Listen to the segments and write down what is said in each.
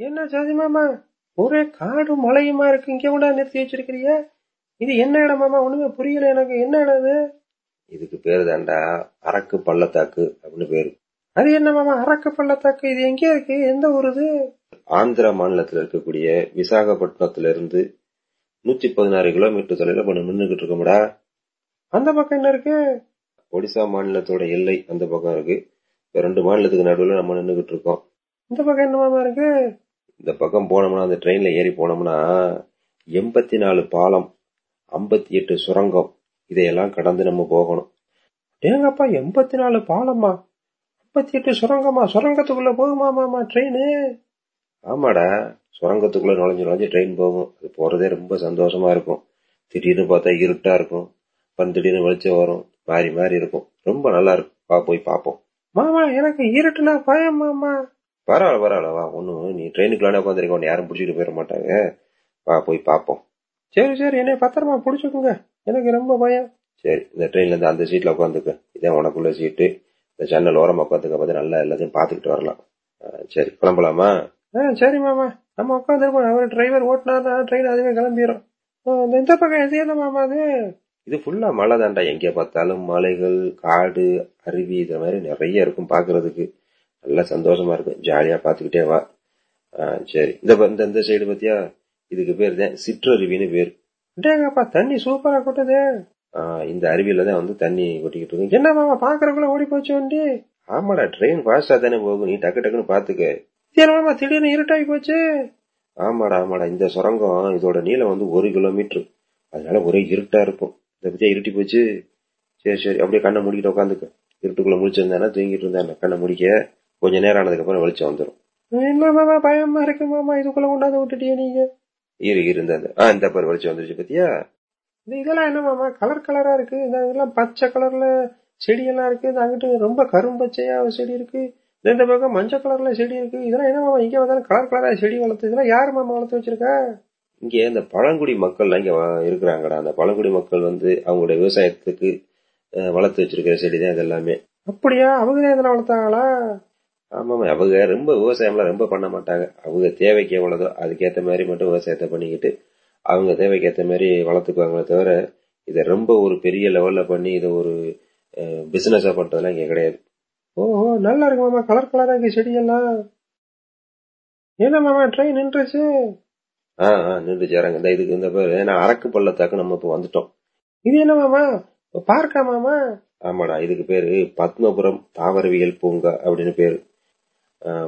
என்ன ஜாதி மாமா? ஒரே காடு மலையுமா இருக்கு? இங்க கூட நிறுத்தி வச்சிருக்கிறிய? இது என்ன இடம் மாமா? ஒண்ணுமே புரியல எனக்கு. என்ன இடம் இது இதுக்கு பேரு தாண்டா அரக்கு பள்ளத்தாக்கு அப்படின்னு பேரு. அது என்ன மாமா? அரக்க பள்ளத்தாக்கு? இது எங்க இருக்கு? எந்த ஊர் இது? ஆந்திரா மாநிலத்துல இருக்கக்கூடிய விசாகப்பட்டினத்துல இருந்து நூத்தி பதினாறு கிலோமீட்டர் தொலைல இப்ப நின்றுகிட்டு இருக்கோம்டா. அந்த பக்கம் என்ன இருக்கு? ஒடிசா மாநிலத்தோட எல்லை அந்த பக்கம் இருக்கு. ரெண்டு மாநிலத்துக்கு நடுவுல நம்ம நின்றுகிட்டு இருக்கோம். இந்த பக்கம் என்ன மாமா இருக்கு? இந்த பக்கம் போனோம்னா அந்த ட்ரெயின்ல ஏறி போனோம்னா எண்பத்தி நாலு பாலம் ஐம்பத்தி எட்டு சுரங்கம் இதையெல்லாம் கடந்து நம்ம போகணும். ஏங்கப்பா எண்பத்தி நாலு பாலம்மா ஐம்பத்தி எட்டு சுரங்கமா சுரங்கத்துக்குள்ள போகுமா மாமா ட்ரெயின் ஆமாடா சுரங்கத்துக்குள்ள நுழைஞ்சு நுழைஞ்சு ட்ரெயின் போகும். அது போறதே ரொம்ப சந்தோஷமா இருக்கும். திடீர்னு பார்த்தா இருட்டா இருக்கும். அப்புறம் திடீர்னு வெளிச்சம் வரும். மாறி மாறி இருக்கும். ரொம்ப நல்லா இருக்கும். பா போய் பார்ப்போம். மாமா எனக்கு இருட்டுனா பயம் மாமா பரவாயில்ல பரவாயில்ல. வா ஒன்றும் நீ ட்ரெயினுக்குள்ளானே உட்காந்துருக்க ஒன்று யாரும் பிடிச்சிட்டு போயிட மாட்டாங்க. வா போய் பார்ப்போம். சரி சரி என்னை பத்திரமா பிடிச்சிக்கோங்க. எனக்கு ரொம்ப பயம். சரி இந்த ட்ரெயின்லேருந்து அந்த சீட்டில் உட்காந்துக்க. இதான் உனக்குள்ள சீட்டு இந்த ஜன்னல் ஓரமாக உட்காந்துக்க பார்த்து நல்லா எல்லாத்தையும் பார்த்துக்கிட்டு வரலாம். சரி கிளம்பலாமா? ஆ சரி மாமா. நம்ம உட்காந்துருக்கோம் அவர் டிரைவர் ஓட்டினா ட்ரெயின் அதுவே கிளம்பிடும் இந்த பக்கம் எது மாமா அது? இது ஃபுல்லா மழை தாண்டா எங்கே பார்த்தாலும் மலைகள் காடு அருவி இது மாதிரி நிறைய இருக்கும் பாக்குறதுக்கு நல்லா சந்தோஷமா இருக்கும் ஜாலியா பாத்துக்கிட்டே வா. ஆ, சரி. இந்த இந்த இந்த சைடு பத்தியா? இதுக்கு பேர் தான் சிற்றருவின்னு பேர். டேங்கப்பா தண்ணி சூப்பரா கொட்டதே. ஆ, இந்த அருவியில தான் வந்து தண்ணி கொட்டிக்கிட்டு இருக்கு என்ன மாமா பாக்குறக்குள்ள ஓடி போச்சு வண்டி? ஆமாடா ட்ரெயின் ஃபாஸ்டா தானே போகும். நீ டக்கு டக்குன்னு பாத்துக்க. இது திடீர்னு இருட்டாகி போச்சு? ஆமாடா ஆமாடா. இந்த சுரங்கம் இதோட நீளம் வந்து ஒரு கிலோமீட்டர். அதனால ஒரே இருட்டா இருக்கும். இதை பத்தியா இருட்டி போச்சு? சரி சரி. அப்படியே கண்ணை மூடிக்கிட்டு உட்காந்துக்க இருட்டுக்குள்ள முடிச்சிருந்தானா தூங்கிட்டு இருந்தா கண்ணை முடிக்க. கொஞ்ச நேரம் ஆனதுக்கு அப்புறம் வெளிச்சம் வந்துடும் என்ன மாமா பயமா இருக்கு மாமா? இதுக்குள்ள கொண்டாந்து விட்டுட்டியே நீங்க? இரு இருந்த ஆ இந்த பாரு வெளிச்சம் வந்துருச்சு பத்தியா? இதெல்லாம் என்ன மாமா கலர் கலரா இருக்கு. இதெல்லாம் பச்சை கலர்ல செடி எல்லாம் இருக்கு. இந்த அங்கிட்டு ரொம்ப கரும்பச்சையா செடி இருக்கு. இந்த பக்கம் மஞ்சள் கலர்ல செடி இருக்கு. இதெல்லாம் என்ன மாமா இங்க வந்தாலும் கலர் கலரா செடி வளர்த்து இதெல்லாம் யாரு மாமா வளர்த்து வச்சிருக்கா? இங்க இந்த பழங்குடி மக்கள் இங்க இருக்கிறாங்கடா. அந்த பழங்குடி மக்கள் வந்து அவங்களுடைய விவசாயத்துக்கு வளர்த்து வச்சிருக்கிற செடி தான் இது எல்லாமே அப்படியா? அவங்க இதெல்லாம் வளர்த்தாங்களா? ஆமாமா அவங்க ரொம்ப விவசாயம்லாம் ரொம்ப பண்ண மாட்டாங்க. அவங்க தேவைக்கு எவ்வளவுதோ அதுக்கேத்த மாதிரி மட்டும் விவசாயத்தை பண்ணிக்கிட்டு அவங்க தேவைக்கு ஏத்த மாதிரி வளர்த்துக்குவாங்களே தவிர இதை ரொம்ப ஒரு பெரிய லெவல்ல பண்ணி இதை ஒரு பிசினஸா பண்றதுலாம் இங்க கிடையாது. ஓஹோ நல்லா இருக்கு மாமா. கலர் கலரா இருக்கு செடி எல்லாம் என்ன மாமா ட்ரெயின் நின்றுச்சு? ஆஹ் ஆஹ் நின்று சேராங்க இந்த இதுக்கு இந்த பேரு. ஏன்னா அரக்கு பள்ளத்தாக்கு நம்ம இப்ப வந்துட்டோம். இது என்ன மாமா? பார்க்கா மாமா? ஆமாடா இதுக்கு பேரு பத்மபுரம் தாவரவியல் பூங்கா அப்படின்னு பேரு.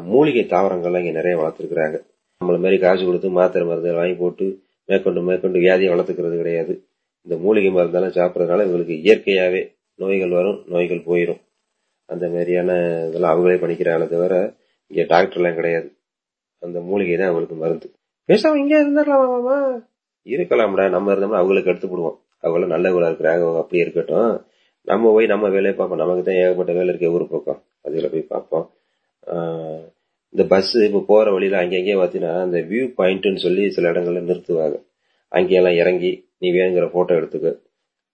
மூலிகை தாவரங்கள்லாம் இங்க நிறைய வளர்த்துருக்குறாங்க. நம்மள மாதிரி காசு கொடுத்து மாத்திரை மருந்து வாங்கி போட்டு மேற்கொண்டு மேற்கொண்டு வியாதியை வளர்த்துக்கிறது கிடையாது. இந்த மூலிகை மருந்தெல்லாம் சாப்பிட்றதுனால இவங்களுக்கு இயற்கையாவே நோய்கள் வரும் நோய்கள் போயிடும் அந்த மாதிரியான இதெல்லாம் அவங்களே பண்ணிக்கிறாங்களே தவிர இங்க டாக்டர்லாம் கிடையாது. அந்த மூலிகை தான் அவங்களுக்கு மருந்து. பேசாம இங்க இருந்துடலாமா இருக்கலாம்டா. நம்ம இருந்தோம்னா அவங்களுக்கு எடுத்து போடுவோம். அவங்களும் நல்லவங்களா இருக்கிறாங்க. அவங்க அப்படியே இருக்கட்டும். நம்ம போய் நம்ம வேலையை பார்ப்போம். நமக்கு தான் ஏகப்பட்ட வேலை இருக்க ஒரு பக்கம். அதுல போய் பார்ப்போம். இந்த பஸ் இப்போ போகிற வழியில அங்கங்கே பார்த்தீங்கன்னா அந்த வியூ பாயிண்ட்டுன்னு சொல்லி சில இடங்கள்ல நிறுத்துவாங்க. அங்கேயெல்லாம் இறங்கி நீ வேணுங்கிற ஃபோட்டோ எடுத்துக்க.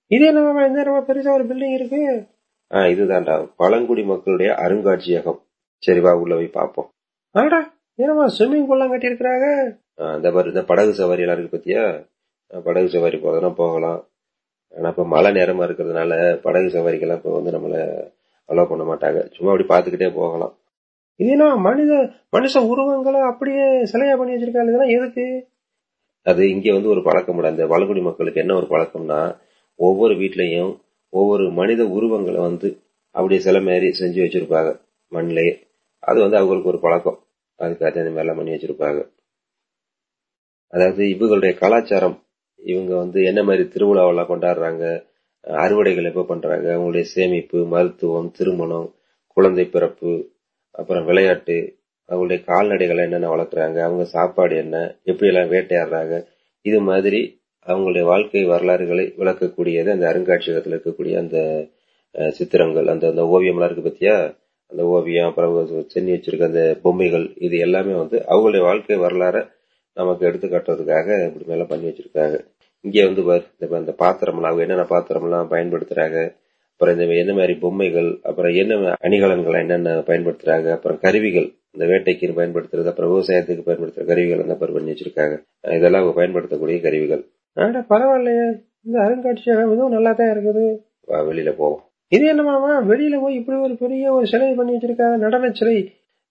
இதே நம்ம இந்த நேரமா பெருசாக ஒரு பில்டிங் இருக்கு. ஆஹ் இதுதான்டா. பழங்குடி மக்களுடைய அருங்காட்சியகம். சரிவா உள்ள போய் பார்ப்போம். ஆடா என்னமா ஸ்விம்மிங் பூல்லாம் கட்டி இருக்கிறாங்க இந்த மாதிரி இந்த படகு சவாரி எல்லாம் இருக்கு பத்தியா? படகு சவாரி போறதுனா போகலாம். ஆனா இப்ப மழை நேரமா இருக்கிறதுனால படகு சவாரிக்கெல்லாம் இப்ப வந்து நம்மள அலோவ் பண்ண மாட்டாங்க. சும்மா அப்படி பாத்துக்கிட்டே போகலாம். இதுனா மனித மனுஷ உருவங்களை அப்படியே சிலையா பண்ணி வச்சிருக்காங்க. இதெல்லாம் எதுக்கு? அது இங்க வந்து ஒரு பழக்கம் இல்ல. இந்த பழங்குடி மக்களுக்கு என்ன ஒரு பழக்கம்னா ஒவ்வொரு வீட்லயும் ஒவ்வொரு மனித உருவங்களை வந்து அப்படியே சில மாதிரி செஞ்சு வச்சிருப்பாங்க. மண்ணிலேயே. அது வந்து அவங்களுக்கு ஒரு பழக்கம். அதுக்காக இந்த மாதிரிலாம் பண்ணி வச்சிருப்பாங்க. அதாவது இவங்களுடைய கலாச்சாரம் இவங்க வந்து என்ன மாதிரி திருவிழாவெல்லாம் கொண்டாடுறாங்க அறுவடைகள் எப்ப பண்றாங்க அவங்களுடைய சேமிப்பு மருத்துவம் திருமணம் குழந்தை பிறப்பு அப்புறம் விளையாட்டு அவங்களுடைய கால்நடைகளை என்னென்ன வளர்க்குறாங்க அவங்க சாப்பாடு என்ன எப்படி எல்லாம் வேட்டையாடுறாங்க இது மாதிரி அவங்களுடைய வாழ்க்கை வரலாறுகளை விளக்கக்கூடியது அந்த அருங்காட்சியகத்தில் இருக்கக்கூடிய அந்த சித்திரங்கள் அந்த அந்த ஓவியம்லாம் இருக்கு பத்தியா? அந்த ஓவியம் அப்புறம் சென்னி வச்சிருக்க அந்த பொம்மைகள் இது எல்லாமே வந்து அவங்களுடைய வாழ்க்கை வரலாறை நமக்கு எடுத்துக்காட்டுறதுக்காக இப்படி மேல பண்ணி வச்சிருக்காங்க. இங்கே வந்து பாரு, இந்த இந்த பாத்திரம்லாம் அவங்க என்னென்ன பாத்திரம்லாம் பயன்படுத்துறாங்க அப்புறம் இந்த என்ன மாதிரி பொம்மைகள் அப்புறம் என்ன அணிகலன்கள் என்னென்ன பயன்படுத்துறாங்க அப்புறம் கருவிகள் இந்த வேட்டைக்கு பயன்படுத்துறது அப்புறம் விவசாயத்துக்கு பயன்படுத்துற கருவிகள் அந்த பண்ணி வச்சிருக்காங்க இதெல்லாம் அவங்க பயன்படுத்தக்கூடிய கருவிகள். ஆடா பரவாயில்லையே. இந்த அருங்காட்சியகம் இதுவும் நல்லா தான் இருக்குது. வெளியில போவோம். இது என்ன மாமா வெளியில போய் இப்படி ஒரு பெரிய ஒரு சிலை பண்ணி வச்சிருக்காங்க நடன சிலை.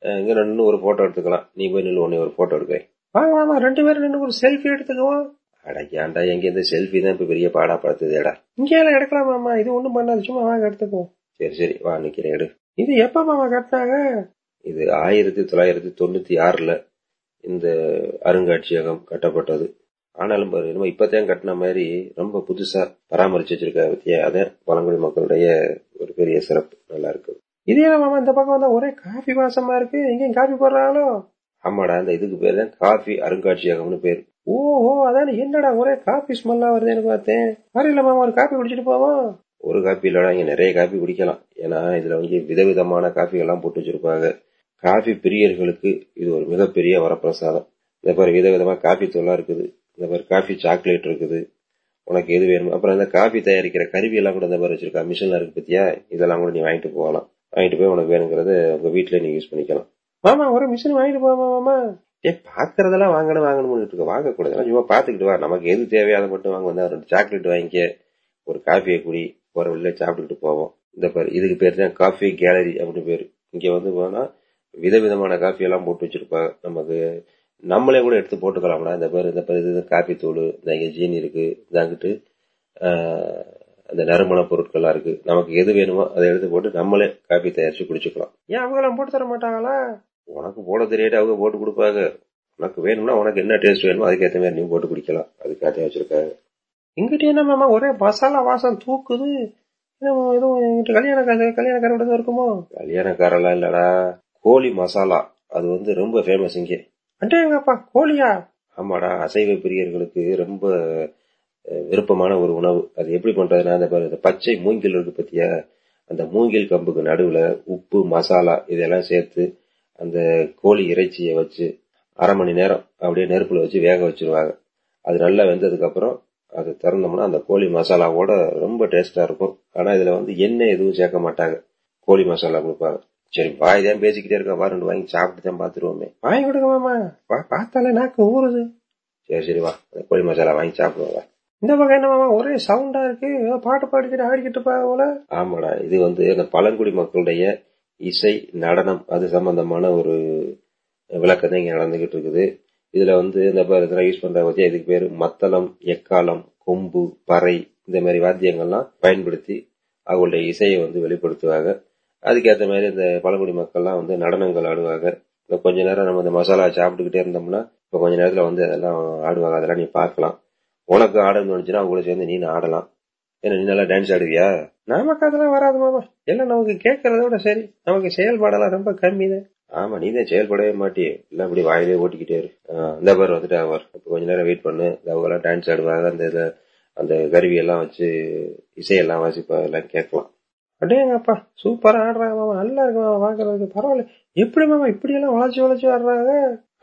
இங்க நின்று ஒரு போட்டோ எடுத்துக்கலாம். நீ போய் நின்று உடனே ஒரு போட்டோ எடுக்கிறேன். வாங்க மாமா ரெண்டு பேரும் நின்று ஒரு செல்ஃபி எடுத்துக்குவோம் அட ஏன்டா எங்க இந்த செல்ஃபி தான் இப்ப பெரிய பாடா படுத்துதேடா. இங்கேயெல்லாம் எடுக்கலாம் மாமா இது ஒண்ணும் பண்ணாது சும்மா வாங்க எடுத்துக்குவோம். சரி சரி வா நிக்கிறேன் எடு. இது எப்ப மாமா கட்டினாங்க? இது ஆயிரத்தி தொள்ளாயிரத்தி தொண்ணூத்தி ஆறுல இந்த அருங்காட்சியகம் கட்டப்பட்டது. ஆனாலும் பாருமா இப்பதான் கட்டின மாதிரி ரொம்ப புதுசா பராமரிச்சு வச்சிருக்க பத்தியா? அதான் பழங்குடி மக்களுடைய ஒரு பெரிய சிறப்பு. நல்லா இருக்கு இதே மாமா இந்த பக்கம் வந்தா ஒரே காஃபி வாசமா இருக்கு? எங்கேயும் காஃபி போடுறாங்களோ? ஆமாடா இந்த இதுக்கு பேர் தான் காஃபி அருங்காட்சியகம்னு பேர். ஓஹோ அதானே என்னடா ஒரே காஃபி ஸ்மெல்லா வருதுன்னு பார்த்தேன். வரையில மாமா ஒரு காஃபி குடிச்சிட்டு போவோம் ஒரு காப்பி இல்லடா இங்க நிறைய காப்பி குடிக்கலாம். ஏன்னா இதுல வந்து விதவிதமான காஃபி எல்லாம் போட்டு வச்சிருப்பாங்க. காஃபி பிரியர்களுக்கு இது ஒரு மிகப்பெரிய வரப்பிரசாதம். இந்த மாதிரி விதவிதமா காஃபி தூள்லாம் இருக்குது. இந்த மாதிரி காஃபி சாக்லேட் இருக்குது. உனக்கு எது வேணுமோ. அப்புறம் இந்த காஃபி தயாரிக்கிற கருவி எல்லாம் கூட இந்த மாதிரி வச்சிருக்கா. மிஷின்ல இருக்கு பத்தியா? இதெல்லாம் கூட நீ வாங்கிட்டு போகலாம். வாங்கிட்டு போய் உனக்கு வேணுங்கிறத உங்க வீட்டுல நீ யூஸ் பண்ணிக்கலாம். மாமா ஒரு மிஷின் வாங்கிட்டு போவோமா மாமா? ஏ பாக்குறதெல்லாம் வாங்கணும் வாங்கணும்னு இருக்கு. வாங்கக்கூடாது சும்மா பாத்துக்கிட்டு வா. நமக்கு எது தேவையோ அதை மட்டும் வாங்க. வந்தா ரெண்டு சாக்லேட் வாங்கிக்க. ஒரு காஃபியை குடி. போற வழியில சாப்பிட்டுக்கிட்டு போவோம். இந்த பேர் இதுக்கு பேர் தான் காஃபி கேலரி அப்படின்னு பேரு. இங்க வந்து போனா விதவிதமான காஃபி எல்லாம் போட்டு வச்சிருப்பாங்க. நமக்கு நம்மளே கூட எடுத்து போட்டுக்கலாம்னா இந்த பேர் இந்த பேர் இது காஃபி தூள். இந்த இங்க ஜீனி இருக்கு. இதாங்கிட்டு அந்த நறுமண பொருட்கள்லாம் இருக்கு. நமக்கு எது வேணுமோ அதை எடுத்து போட்டு நம்மளே காஃபி தயாரிச்சு குடிச்சுக்கலாம். ஏன் அவங்களாம் போட்டு தர மாட்டாங்களா? உனக்கு போட தெரியாட்டு அவங்க போட்டு கொடுப்பாங்க. உனக்கு வேணும்னா உனக்கு என்ன டேஸ்ட் வேணுமோ அதுக்கேற்ற மாதிரி நீ போட்டு குடிக்கலாம். அதுக்காக வச்சிருக்காங்க. இங்கிட்ட என்ன மாமா ஒரே மசாலா வாசம் தூக்குது. எதுவும் எங்கிட்ட கல்யாணக்கார கல்யாணக்காரோட தான் இருக்குமோ? கல்யாணக்காரெல்லாம் இல்லடா. கோழி மசாலா. அது வந்து ரொம்ப ஃபேமஸ் இங்கே. அண்டேங்கப்பா கோழியா? ஆமாடா அசைவ பிரியர்களுக்கு ரொம்ப விருப்பமான ஒரு உணவு. அது எப்படி பண்றதுன்னா அந்த இந்த பச்சை மூங்கில் இருக்கு பத்தியா? அந்த மூங்கில் கம்புக்கு நடுவுல உப்பு மசாலா இதெல்லாம் சேர்த்து அந்த கோழி இறைச்சியை வச்சு அரை மணி நேரம் அப்படியே நெருப்புல வச்சு வேக வச்சிருவாங்க. அது நல்லா வெந்ததுக்கு அப்புறம் அது திறந்தோம்னா அந்த கோழி மசாலாவோட ரொம்ப டேஸ்டா இருக்கும். ஆனா இதுல வந்து எண்ணெய் எதுவும் சேர்க்க மாட்டாங்க. கோழி மசாலா கொடுப்பாங்க. சரி வாய் தான் பேசிக்கிட்டே இருக்கா வாரண்டு வாங்கி சாப்பிட்டு தான் பாத்துருவோமே. வாங்கி கொடுக்கமாமா பார்த்தாலே நாக்கு ஊறுது. சரி சரி வா. அந்த கோழி மசாலா வாங்கி சாப்பிடுவோம் வா. இந்த பக்கம் என்ன ஒரே சவுண்டா இருக்கு. பாட்டு பாடிக்கிட்டு ஆடிக்கிட்டு போல. ஆமாடா இது வந்து அந்த பழங்குடி மக்களுடைய இசை நடனம் அது சம்பந்தமான ஒரு விளக்கம் இங்கே இங்க நடந்துகிட்டு இருக்குது. இதுல வந்து இந்த யூஸ் பண்ற பத்தியா இதுக்கு பேரு மத்தளம் எக்காலம் கொம்பு பறை இந்த மாதிரி வாத்தியங்கள்லாம் பயன்படுத்தி அவங்களுடைய இசையை வந்து வெளிப்படுத்துவாங்க. அதுக்கேற்ற மாதிரி இந்த பழங்குடி மக்கள்லாம் வந்து நடனங்கள் ஆடுவாங்க. இப்ப கொஞ்ச நேரம் நம்ம இந்த மசாலா சாப்பிட்டுக்கிட்டே இருந்தோம்னா இப்ப கொஞ்ச நேரத்துல வந்து அதெல்லாம் ஆடுவாங்க. அதெல்லாம் நீ பார்க்கலாம். உனக்கு ஆடணும்னு தோணுச்சுன்னா அவங்க சேர்ந்து நீ ஆடலாம். ஏன்னா நீ நல்லா டான்ஸ் ஆடுவியா? நமக்கு அதெல்லாம் வராது மாமா. எல்லாம் நமக்கு கேட்கறத விட சரி. நமக்கு செயல்பாடெல்லாம் ரொம்ப கம்மி தான் ஆமா நீ தான் செயல்படவே மாட்டியே. எல்லாம் அப்படி வாயிலே ஓட்டிக்கிட்டே இரு. இந்த பேர் வந்துட்டு அவர் கொஞ்ச நேரம் வெயிட் பண்ணு. அவங்க எல்லாம் டான்ஸ் ஆடுவாங்க அந்த இதை அந்த கருவி எல்லாம் வச்சு இசையெல்லாம் வாசிப்பா எல்லாம் கேட்கலாம். அடேங்கப்பா சூப்பரா ஆடுறாங்க மாமா. நல்லா இருக்கு மாமா பாக்குறதுக்கு. பரவாயில்ல. எப்படி மாமா இப்படி எல்லாம் வளர்ச்சி வளர்ச்சி ஆடுறாங்க?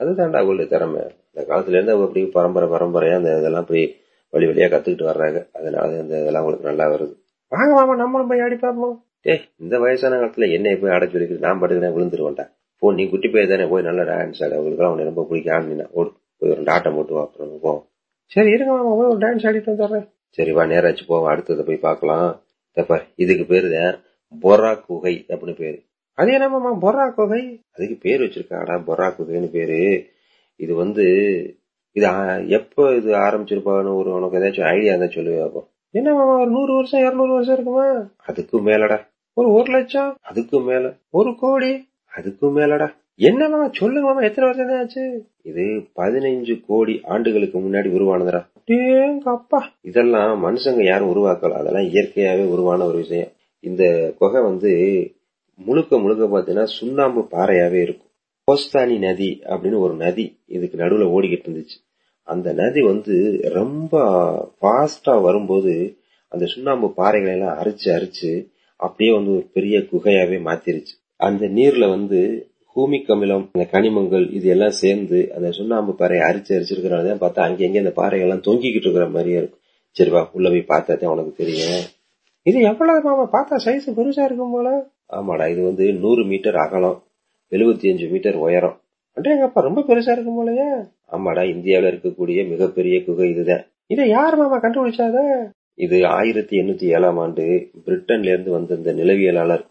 அதுதான்டா அவங்களுடைய திறமை. அந்த காலத்துல இருந்து அவங்க அப்படி பரம்பரை பரம்பரையா அந்த இதெல்லாம் அப்படி வழி வழியா கத்துக்கிட்டு வர்றாங்க. அதனால அந்த இதெல்லாம் அவங்களுக்கு நல்லா வருது. வாங்க மாமா நம்மளும் போய் ஆடி பார்ப்போம். ஏய் இந்த வயசான காலத்துல என்னை போய் ஆட சொல்லிக்கிட்டு நான் படுக்கிறேன் விழுந்துருவேன்டா. போ நீ குட்டி போய் தானே போய் நல்லா டான்ஸ் ஆடு. அவங்களுக்கு எல்லாம் உன்னை ரொம்ப பிடிக்க ஆடினா ஓடு. போய் ஒரு ஆட்டம் போட்டு வா அப்புறம் போ. சரி இருங்க மாமா போய் ஒரு டான்ஸ் ஆடிட்டு வந்துடுறேன். சரி வா நேராச்சு போவோம். அடுத்ததை போய் பார்க்கலாம். தப்பா இதுக்கு பேரு தான் பொரா குகை அப்படின்னு பேரு. அது என்ன மாமா பொறா குகை? அதுக்கு பேர் வச்சிருக்காடா பொரா குகைன்னு பேரு. இது வந்து இது எப்போ இது ஆரம்பிச்சிருப்பாங்கன்னு ஒரு உனக்கு ஏதாச்சும் ஐடியா இருந்தா சொல்லுவே அப்போ. என்ன மாமா ஒரு நூறு வருஷம் இருநூறு வருஷம் இருக்குமா? அதுக்கும் மேலடா. ஒரு ஒரு லட்சம்? அதுக்கும் மேல. ஒரு கோடி? அதுக்கும் மேலடா. என்ன மாமா சொல்லுங்க மாமா எத்தனை வருஷம் தான் ஆச்சு? இது பதினைஞ்சு கோடி ஆண்டுகளுக்கு முன்னாடி உருவானதுடா. அப்பா. இதெல்லாம் மனுஷங்க யாரும் உருவாக்கல. அதெல்லாம் இயற்கையாவே உருவான ஒரு விஷயம். இந்த குகை வந்து முழுக்க முழுக்க பாத்தீங்கன்னா சுண்ணாம்பு பாறையாவே இருக்கும். கோஸ்தானி நதி அப்படின்னு ஒரு நதி இதுக்கு நடுவில் ஓடிக்கிட்டு இருந்துச்சு. அந்த நதி வந்து ரொம்ப ஃபாஸ்டா வரும்போது அந்த சுண்ணாம்பு பாறைகளை எல்லாம் அரிச்சு அரிச்சு அப்படியே வந்து ஒரு பெரிய குகையாவே மாத்திருச்சு. அந்த நீர்ல வந்து ஹூமிக் அமிலம் அந்த கனிமங்கள் இது எல்லாம் சேர்ந்து அந்த சுண்ணாம்பு பாறையை அரிச்சு அரிச்சிருக்கிறனால பார்த்தா அங்கங்க அந்த பாறைகள் எல்லாம் தொங்கிக்கிட்டு இருக்கிற மாதிரியே இருக்கும். சரிவா உள்ள போய் பார்த்தா தான் உனக்கு தெரியும். இது எவ்வளவு மாமா பார்த்தா சைஸ் பெருசா இருக்கும் போல. ஆமாடா இது வந்து நூறு மீட்டர் அகலம். எழுபத்தி அஞ்சு மீட்டர் உயரம். எங்கப்பா ரொம்ப பெருசா இருக்கும் போலயே. ஆமாடா இந்தியாவில இருக்கக்கூடிய மிகப்பெரிய குகை இதுதான். இதை யார் மாமா கண்டுபிடிச்சாத? இது ஆயிரத்தி எண்ணூத்தி ஏழாம் ஆண்டு பிரிட்டன்ல இருந்து வந்த இந்த நிலவியலாளர்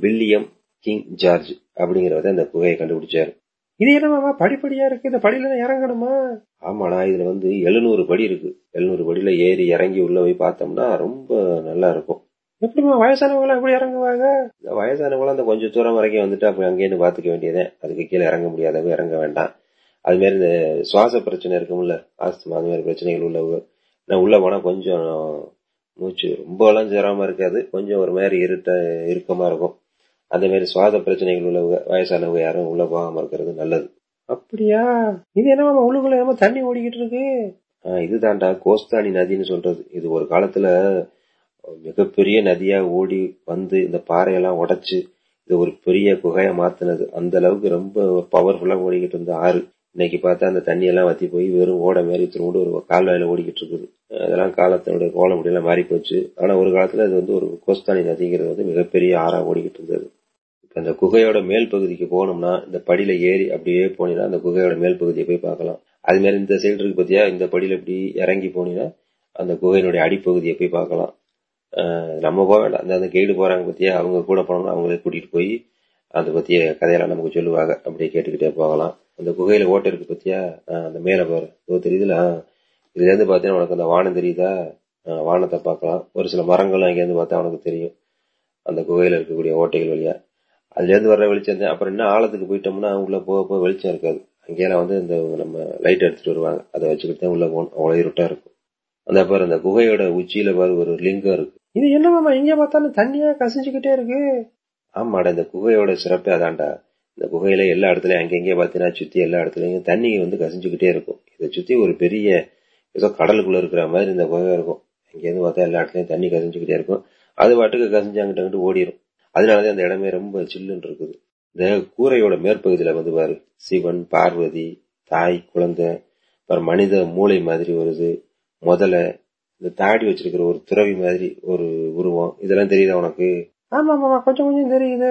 வில்லியம் கிங் ஜார்ஜ் அப்படிங்கிறத இந்த குகையை கண்டுபிடிச்சாரு. இது என்னமாமா படிப்படியா இருக்கு? இந்த படியில இறங்கணுமா? ஆமாடா இதுல வந்து எழுநூறு படி இருக்கு. எழுநூறு படியில ஏறி இறங்கி உள்ள போய் பார்த்தோம்னா ரொம்ப நல்லா இருக்கும். எப்படிமா வயசானவங்க எப்படி இறங்குவாங்க? இந்த வயசானவங்களும் அந்த கொஞ்சம் தூரம் வரைக்கும் வந்துட்டு அப்ப அங்கேயிருந்து பாத்துக்க வேண்டியதே அதுக்கு கீழே இறங்க முடியாதவங்க இறங்க வேண்டாம். அது மாதிரி இந்த சுவாச பிரச்சனை இருக்கும்ல ஆஸ்துமா அது மாதிரி பிரச்சனைகள் உள்ளவங்க நான் உள்ள போனா கொஞ்சம் மூச்சு ரொம்ப எல்லாம் சிரமமா இருக்காது. கொஞ்சம் ஒரு மாதிரி இருட்ட இறுக்கமா இருக்கும். அந்த மாதிரி சுவாச பிரச்சனைகள் உள்ளவங்க வயசானவங்க யாரும் உள்ள போகாம இருக்கிறது நல்லது. அப்படியா? இது என்ன மாமா உள்ளுக்குள்ள என்னமோ தண்ணி ஓடிக்கிட்டு இருக்கு? இதுதான்டா கோஸ்தானி நதின்னு சொல்றது. இது ஒரு காலத்துல மிகப்பெரிய நதியா ஓடி வந்து இந்த பாறையெல்லாம் உடைச்சு இது ஒரு பெரிய குகையா மாத்தினது. அந்த அளவுக்கு ரொம்ப பவர்ஃபுல்லா ஓடிக்கிட்டு இருந்த ஆறு. இன்னைக்கு பார்த்தா அந்த தண்ணி எல்லாம் வத்தி போய் வெறும் ஓட மாதிரி திரும்ப ஒரு கால்வாயில ஓடிக்கிட்டு இருக்குது. அதெல்லாம் காலத்தினுடைய கோலம் அப்படியெல்லாம் மாறி போச்சு ஆனா ஒரு காலத்துல அது வந்து ஒரு கோஸ்தானி நதிங்கிறது வந்து மிகப்பெரிய ஆறா ஓடிக்கிட்டு இருந்தது. இப்ப அந்த குகையோட மேல் பகுதிக்கு போனோம்னா இந்த படியில ஏறி அப்படியே போனீங்கன்னா அந்த குகையோட மேல் பகுதியை போய் பார்க்கலாம். அது மாதிரி இந்த சைடு இருக்கு பத்தியா? இந்த படியில இப்படி இறங்கி போனீங்கன்னா அந்த குகையினுடைய அடிப்பகுதியை போய் பார்க்கலாம். நம்ம போக வேண்டாம் அந்த அந்த கைடு போறாங்க பத்தியா அவங்க கூட போனோம்னா அவங்களே கூட்டிட்டு போய் அதை பத்திய கதையெல்லாம் நமக்கு சொல்லுவாங்க. அப்படியே கேட்டுக்கிட்டே போகலாம். அந்த குகையில ஓட்டை இருக்கு பத்தியா அந்த மேல பாரு. இதோ தெரியுதுல இதுல இருந்து பாத்தீங்கன்னா உனக்கு அந்த வானம் தெரியுதா? வானத்தை பார்க்கலாம். ஒரு சில மரங்களும் அங்கேருந்து பார்த்தா உனக்கு தெரியும். அந்த குகையில இருக்கக்கூடிய ஓட்டைகள் வழியா. அதுல இருந்து வர்ற வெளிச்சம் தான். அப்புறம் என்ன ஆழத்துக்கு போயிட்டோம்னா உள்ள போக போக வெளிச்சம் இருக்காது. அங்கேயெல்லாம் வந்து இந்த நம்ம லைட் எடுத்துட்டு வருவாங்க. அதை வச்சுக்கிட்டு தான் உள்ள போகணும். அவ்வளவு இருட்டா இருக்கும். அந்த பாரு அந்த குகையோட உச்சியில பாரு ஒரு லிங்கம் இருக்கு. இது என்னமாமா எங்க பார்த்தாலும் தண்ணியா கசிஞ்சுக்கிட்டே இருக்கு. ஆமாடா இந்த குகையோட சிறப்பே அதான்டா. இந்த குகையில எல்லா இடத்துலயும் அங்கெங்கே பாத்தீங்கன்னா சுத்தி எல்லா இடத்துலயும் தண்ணி வந்து கசிஞ்சுக்கிட்டே இருக்கும். இதை சுத்தி ஒரு பெரிய ஏதோ கடலுக்குள்ள இருக்கிற மாதிரி இந்த குகை இருக்கும். இங்கேருந்து பார்த்தா எல்லா இடத்துலயும் தண்ணி கசிஞ்சுக்கிட்டே இருக்கும். அது பாட்டுக்கு கசிஞ்சாங்கிட்ட அங்கிட்டு ஓடிடும் அதனாலதான் அந்த இடமே ரொம்ப சில்லுன்னு இருக்குது. இந்த கூரையோட மேற்பகுதியில வந்து பாரு சிவன் பார்வதி தாய் குழந்தை அப்புறம் மனித மூளை மாதிரி வருது. முதல்ல இந்த தாடி வச்சிருக்கிற ஒரு துறவி மாதிரி ஒரு உருவம் இதெல்லாம் தெரியுதா உனக்கு? ஆமா மாமா கொஞ்சம் கொஞ்சம் தெரியுது.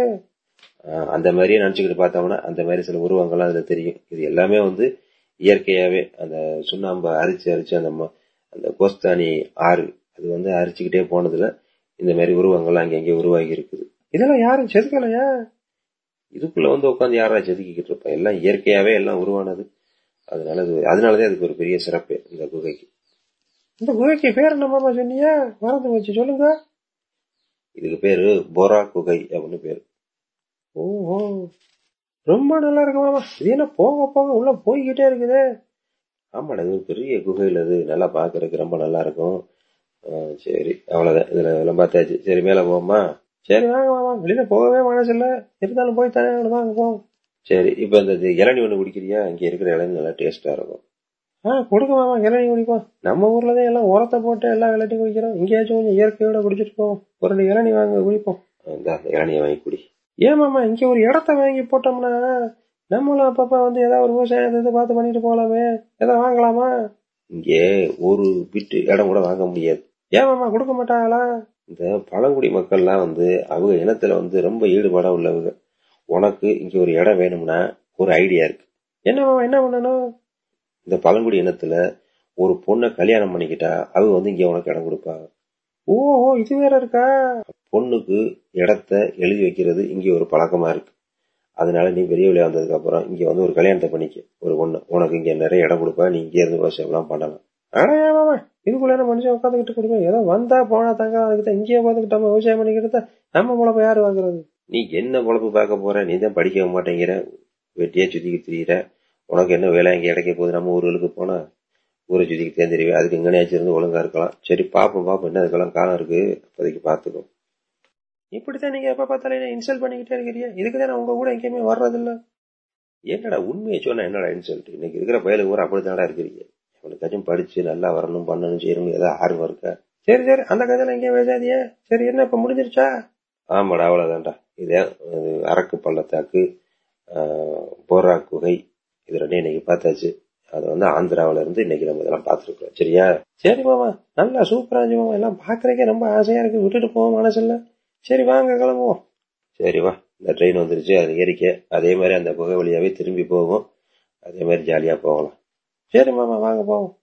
அந்த மாதிரியே நினைச்சுக்கிட்டு பார்த்தோம்னா அந்த மாதிரி சில உருவங்கள்லாம் அதுல தெரியும். இது எல்லாமே வந்து இயற்கையாவே அந்த சுண்ணாம்பை அரிச்சு அரிச்சு அந்த அந்த கோஸ்தானி ஆறு அது வந்து அரிச்சுக்கிட்டே போனதுல இந்த மாதிரி உருவங்கள்லாம் அங்கங்கே உருவாகி இருக்குது. இதெல்லாம் யாரும் செதுக்கலையா? இதுக்குள்ள வந்து உட்காந்து யாரா செதுக்கிக்கிட்டு இருப்பா? எல்லாம் இயற்கையாவே எல்லாம் உருவானது. அதனால அது அதனாலதான் அதுக்கு ஒரு பெரிய சிறப்பு இந்த குகைக்கு. இந்த குகைக்கு பேர் என்ன மாமா சொன்னீங்க? மறந்து வச்சு சொல்லுங்க. இதுக்கு பேரு பொரா குகை அப்படின்னு பேரு. ஓஹோ. ரொம்ப நல்லா இருக்கு மாமா. இது என்ன போக போக உள்ள போய்கிட்டே இருக்குது. ஆமாடா இது பெரிய குகையில் அது நல்லா பாக்குறதுக்கு ரொம்ப நல்லா இருக்கும். சரி அவ்வளவுதான். இதுல எல்லாம் பார்த்தாச்சு. சரி மேல போவோமா? சரி வாங்க மாமா. வெளியில போகவே மனசு இல்ல இருந்தாலும் போய் தானே. வாங்க போவோம். சரி இப்ப இந்த இளநி ஒண்ணு குடிக்கிறியா? இங்க இருக்கிற இளநி நல்லா டேஸ்டா இருக்கும். ஆ கொடுங்க மாமா இளநீ குடிப்போம். நம்ம ஊர்ல தான் எல்லாம் உரத்தை போட்டு எல்லா இளநீ குடிக்கிறோம் இங்கேயாச்சும் கொஞ்சம் இயற்கையோட குடிச்சிட்டு போவோம். ஒரு ரெண்டு இளநீ வாங்க குடிப்போம். இந்த இளநியை வாங்கி குடி. ஏன் மாமா இங்க ஒரு இடத்த வாங்கி போட்டோம்னா நம்மளும் அப்பப்ப வந்து ஏதாவது ஒரு விவசாயம் இதை பார்த்து பண்ணிட்டு போலாமே. ஏதாவது வாங்கலாமா? இங்க ஒரு பிட்டு இடம் கூட வாங்க முடியாது. ஏன் மாமா கொடுக்க மாட்டாங்களா? இந்த பழங்குடி மக்கள்லாம் வந்து அவங்க இனத்துல வந்து ரொம்ப ஈடுபாடா உள்ளவங்க. உனக்கு இங்க ஒரு இடம் வேணும்னா ஒரு ஐடியா இருக்கு. என்ன மாமா என்ன பண்ணணும்? இந்த பழங்குடி இனத்துல ஒரு பொண்ணை கல்யாணம் பண்ணிக்கிட்டா அவங்க வந்து இங்க உனக்கு இடம் கொடுப்பாங்க ஓஹோ இது வேற இருக்கா? பொண்ணுக்கு இடத்த எழுதி வைக்கிறது இங்க ஒரு பழக்கமா இருக்கு. அதனால நீ பெரிய வெளியே வந்ததுக்கு அப்புறம் இங்க வந்து ஒரு கல்யாணத்தை பண்ணிக்க ஒரு பொண்ணு. உனக்கு இங்க நிறைய இடம் கொடுப்பா நீ இங்கே இருந்து விவசாயம் பண்ணலாம். ஆனா ஏன் இதுக்குள்ள மனுஷன் உட்காந்துக்கிட்டு கொடுப்பேன் ஏதோ வந்தா போனா தங்க அதுக்கிட்ட இங்கேயே உட்காந்துக்கிட்டு விவசாயம் பண்ணிக்கிட்டு நம்ம பொழப்ப யாரு வாங்குறது? நீ என்ன பொழப்பு பார்க்க போற? நீ தான் படிக்க மாட்டேங்கிற வெட்டியா சுத்திக்கு திரியிற. உனக்கு என்ன வேலை இங்கே கிடைக்க போகுது? நம்ம ஊர்களுக்கு போனா ஊரை சுத்திக்கு தேர்ந்தெறிவே அதுக்கு எங்கனையாச்சும் இருந்து ஒழுங்கா இருக்கலாம். சரி பாப்போம் பாப்போம். என்ன அதுக்கெல்லாம் காலம் இருக்கு. அப்போதைக்கு பாத்துக்கோ இப்படித்தான் நீங்க எப்ப பார்த்தாலும் இன்சல்ட் பண்ணிக்கிட்டே இருக்கிறீங்க? இதுக்குதான் உங்க கூட எங்கேயுமே வர்றதில்ல. என்னடா உண்மையை சொன்னா என்னடா இன்சல்ட் இன்னைக்கு இருக்கிற பயில ஊர் அப்படித்தான்டா இருக்கிறீங்க. அவனுக்காச்சும் படிச்சு நல்லா வரணும் பண்ணணும் செய்யணும் ஏதாவது ஆர்வம் இருக்கா? சரி சரி. அந்த கதையில எங்கேயும் பேசாதியே சரி என்ன இப்ப முடிஞ்சிருச்சா? ஆமாடா அவ்வளவுதான்டா. இதே அரக்கு பள்ளத்தாக்கு போரா குகை இது ரெண்டையும் இன்னைக்கு பார்த்தாச்சு. அது வந்து ஆந்திராவில இருந்து இன்னைக்கு நம்ம இதெல்லாம் பார்த்துருக்கோம் சரியா? சரி மாமா நல்லா சூப்பரா இருந்துச்சு மாமா. எல்லாம் பாக்குறதுக்கே ரொம்ப ஆசையா இருக்கு. விட்டுட்டு போவோம் மனசுல. சரி வாங்க கிளம்புவோம். சரி வா. இந்த ட்ரெயின் வந்துருச்சு. அது ஏறிக்க. அதே மாதிரி அந்த புகை வழியாவே திரும்பி போகும் அதே மாதிரி ஜாலியா போகலாம். சரி மாமா வாங்க போவோம்.